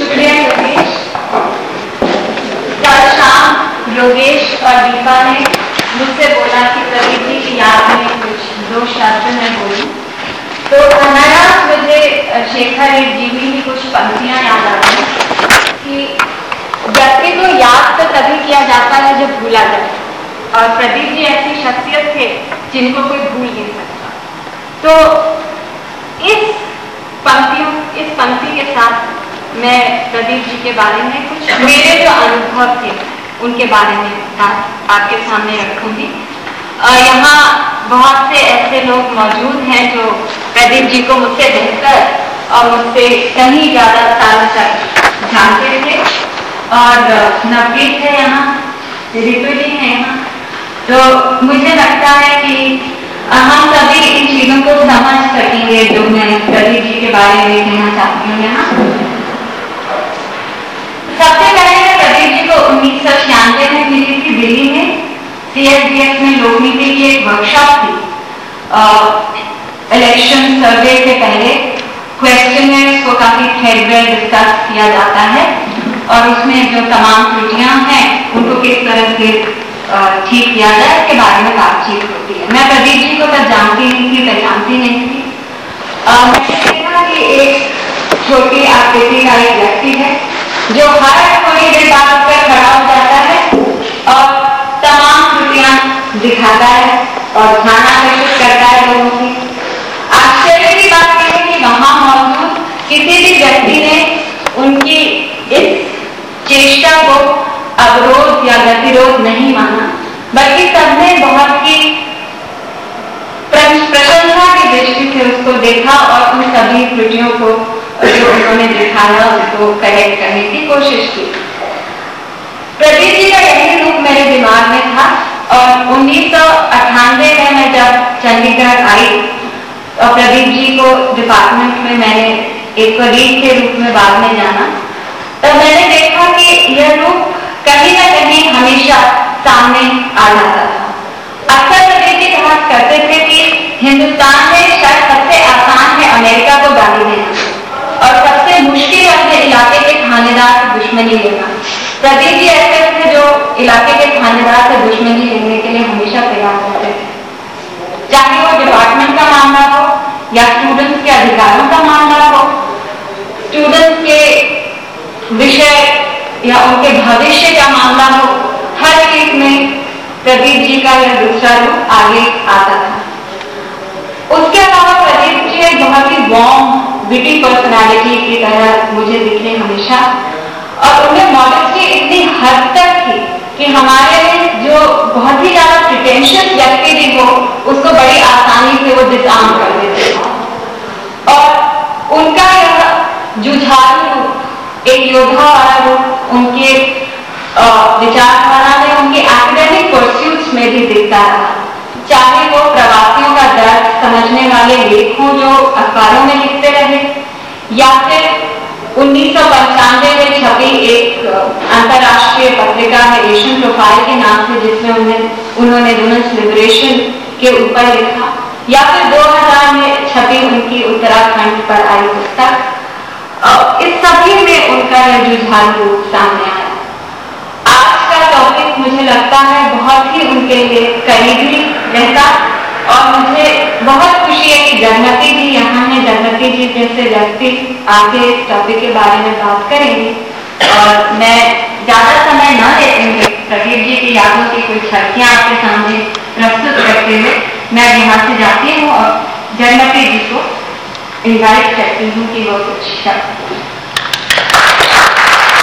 शुक्रिया योगेश। कल शाम योगेश और दीपा ने मुझसे बोला कि प्रवीति की याद में कुछ दो शब्द मैं बोलूँ। तो अनायास मुझे शेखर एक जीवी की कुछ पंक्तियाँ याद आती कि व्यक्ति को याद तो तभी किया जाता है जब भूला जाए। और प्रदीप जी ऐसी शख्सियत थे जिनको कोई भूल नहीं सकता। तो इस पंक्तियों, इस पंक्ति के साथ मैं प्रदीप जी के बारे में कुछ मेरे जो अनुभव थे, उनके बारे में बात आपके सामने रखूँगी। यहाँ बहुत से ऐसे लोग मौजूद हैं जो प्रदीप जी को मुझसे बेहतर और मुझसे कहीं ज़्यादा साल तक जानते थे। और नवदीप है यहाँ ऋतु जी है यहाँ। तो मुझे लगता है कि हम सभी इन चीज़ों को समझ सकेंगे, जो मैं प्रदीप जी के बारे में कहना चाहती हूँ यहाँ सबसे पहले मैं प्रदीप जी को उन्नीस सौ छियानवे में मिली थी दिल्ली में सीएसडीएस में लोकनीति की एक वर्कशॉप थी। इलेक्शन सर्वे से पहले क्वेश्चन को काफ़ी थ्रेडवेल डिस्कस किया जाता है और उसमें जो तमाम त्रुटियाँ हैं, उनको किस तरह से ठीक किया जाए इसके बारे में बातचीत होती है। मैं प्रदीप जी को तब जानती नहीं थी, पहचानती नहीं थी। मैंने देखा कि एक छोटी आकृति का एक व्यक्ति है, जो हर और ध्यान आकर्षित करता है लोगों की। आश्चर्य की बात यह है कि वहाँ मौजूद किसी भी व्यक्ति ने उनकी इस चेष्टा को अवरोध या गतिरोध नहीं माना, बल्कि सबने बहुत ही प्रशंसा की दृष्टि से उसको देखा और उन सभी त्रुटियों को जो उन्होंने दिखाया उसको करेक्ट करने की कोशिश की। प्रदीप जी का यही रूप मेरे दिमाग में था और उन्नीस में मैं जब चंडीगढ़ आई, और प्रदीप जी को डिपार्टमेंट में मैंने एक कलीग के रूप में बाद में जाना, तब मैंने देखा कि यह रूप कहीं ना कहीं हमेशा सामने आ जाता था। अक्सर प्रदीप जी कहा करते थे कि हिंदुस्तान में शायद सबसे आसान है अमेरिका को गाली देना, और सबसे मुश्किल अपने इलाके के थानेदार से दुश्मनी लेना। प्रदीप जी ऐसे थे जो इलाके के थानेदार से दुश्मनी लेने के लिए हमेशा तैयार रहते थे चाहे वो डिपार्टमेंट का मामला हो या स्टूडेंट्स के अधिकारों का मामला हो स्टूडेंट्स के विषय या उनके भविष्य का मामला हो, हर चीज़ में प्रदीप जी का यह दूसरा रूप आगे आता था। उसके अलावा प्रदीप जी एक बहुत ही वॉर्म विटी पर्सनालिटी की तरह मुझे दिखे हमेशा, और उनमें मॉडस्टी इतनी हद तक कि हमारे जो बहुत ही ज़्यादा प्रिटेंशियस व्यक्ति भी हो, उसको बड़ी आसानी से वो डिसआर्म कर देते और उनका यह जुझारू एक योद्धा वाला रूप, उनके विचारधारा में, उनके एकेडमिक परस्यूट्स में भी दिखता रहा। चाहे वो प्रवासियों का दर्द समझने वाले लेख हों जो अखबारों में लिखते रहे, या फिर उन्नीस में छपी एक अंतरराष्ट्रीय पत्रिका है एशियन प्रोफ़ाइल के नाम से, जिसमें उन्हें, उन्होंने वुमेन्स लिबरेशन के ऊपर लिखा। या फिर 2000 में छपी उनकी उत्तराखंड पर आई पुस्तक। इस सभी में उनका यह रुझान रूप सामने आया। आज का टॉपिक मुझे लगता है बहुत ही उनके लिए करीबी रहता और मुझे बहुत खुशी है कि जगनती जी यहाँ है। जगनती जी जैसे व्यक्ति आगे इस टॉपिक के बारे में बात करेंगे। और मैं ज़्यादा समय न देते हुए कबीर जी की यादों की कुछ छठियाँ आपके सामने प्रस्तुत करते हुए मैं यहाँ से जाती हूँ और जन्मती जी को इन्वाइट करती हूँ कि वो कुछ शब्द